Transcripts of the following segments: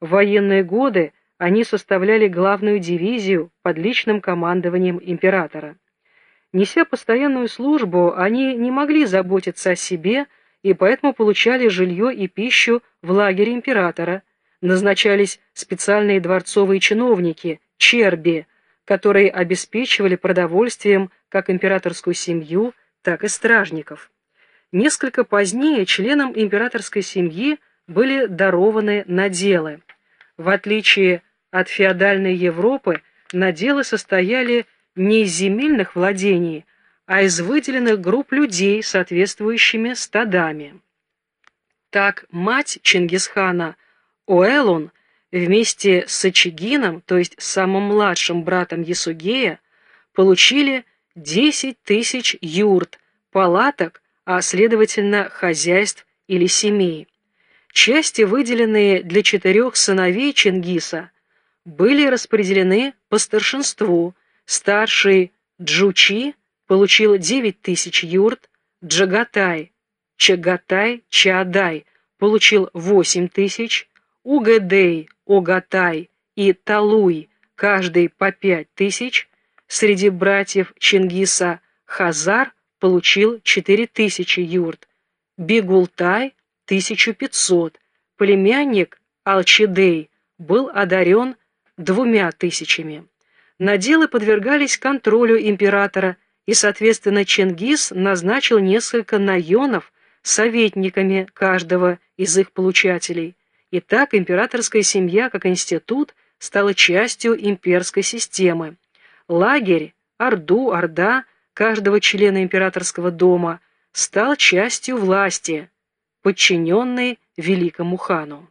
В военные годы они составляли главную дивизию под личным командованием императора. Неся постоянную службу, они не могли заботиться о себе и поэтому получали жилье и пищу в лагере императора. Назначались специальные дворцовые чиновники, черби, которые обеспечивали продовольствием как императорскую семью, так и стражников. Несколько позднее членам императорской семьи были дарованы наделы. В отличие от феодальной Европы, наделы состояли не из земельных владений, а из выделенных групп людей, соответствующими стадами. Так мать Чингисхана, Оэлун, вместе с Ачигином, то есть самым младшим братом Ясугея, получили 10 тысяч юрт, палаток, а следовательно хозяйств или семей. Части, выделенные для четырех сыновей Чингиса, были распределены по старшинству. Старший Джучи получил 9 тысяч юрт, Джагатай, Чагатай, Чаадай получил 8 тысяч, Угэдэй, Огатай и Талуй, каждый по 5 тысяч, среди братьев Чингиса Хазар получил 4 тысячи юрт, Бигултай 1500, племянник Алчидей был одарен двумя тысячами. Наделы подвергались контролю императора, и, соответственно, Чингис назначил несколько наенов советниками каждого из их получателей. И так императорская семья как институт стала частью имперской системы. Лагерь, Орду, Орда каждого члена императорского дома стал частью власти, подчиненный великому хану.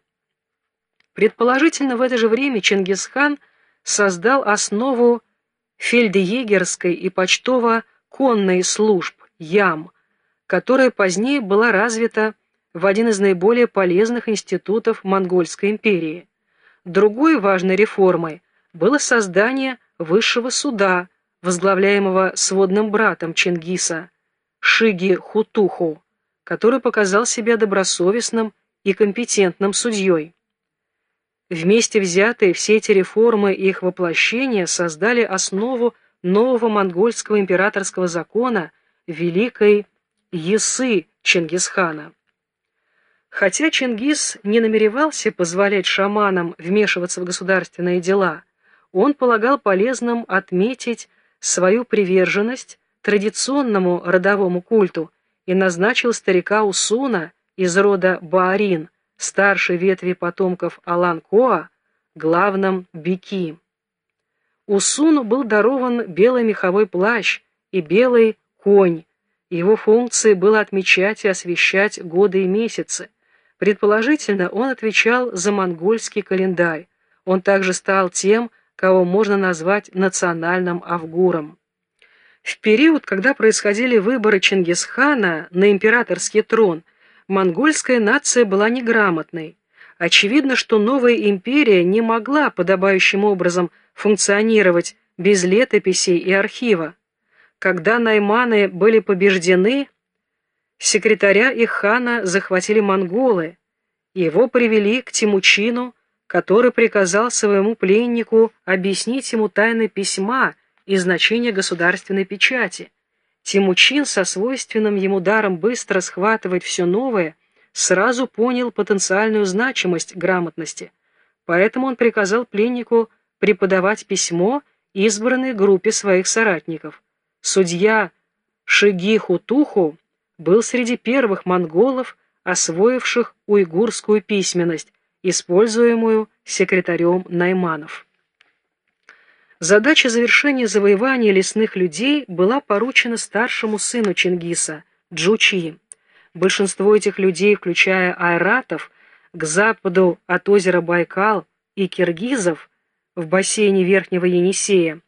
Предположительно, в это же время Чингисхан создал основу фельдъегерской и почтово-конной служб, ям, которая позднее была развита в один из наиболее полезных институтов Монгольской империи. Другой важной реформой было создание высшего суда, возглавляемого сводным братом Чингиса, Шиги Хутуху, который показал себя добросовестным и компетентным судьей. Вместе взятые все эти реформы и их воплощение создали основу нового монгольского императорского закона Великой Ясы Чингисхана. Хотя Чингис не намеревался позволять шаманам вмешиваться в государственные дела, он полагал полезным отметить свою приверженность традиционному родовому культу и назначил старика Усуна из рода Баарин, старшей ветви потомков Алан-Коа, главным Бики. Усуну был дарован белый меховой плащ и белый конь. Его функцией было отмечать и освещать годы и месяцы. Предположительно, он отвечал за монгольский календарь. Он также стал тем, кого можно назвать национальным авгуром. В период, когда происходили выборы Чингисхана на императорский трон, монгольская нация была неграмотной. Очевидно, что новая империя не могла подобающим образом функционировать без летописей и архива. Когда найманы были побеждены, секретаря их хана захватили монголы, его привели к Тимучину, который приказал своему пленнику объяснить ему тайны письма, и значение государственной печати. Тимучин со свойственным ему даром быстро схватывать все новое сразу понял потенциальную значимость грамотности, поэтому он приказал пленнику преподавать письмо избранной группе своих соратников. Судья Шиги Хутуху был среди первых монголов, освоивших уйгурскую письменность, используемую секретарем Найманов. Задача завершения завоевания лесных людей была поручена старшему сыну Чингиса, Джучи. Большинство этих людей, включая айратов, к западу от озера Байкал и киргизов в бассейне Верхнего Енисея,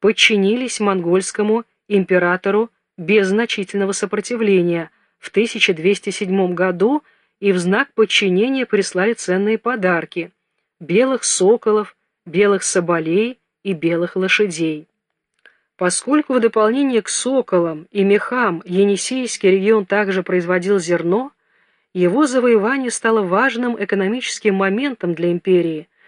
подчинились монгольскому императору без значительного сопротивления в 1207 году и в знак подчинения прислали ценные подарки – белых соколов, белых соболей – и белых лошадей. Поскольку в дополнение к соколам и мехам Енисейский регион также производил зерно, его завоевание стало важным экономическим моментом для империи,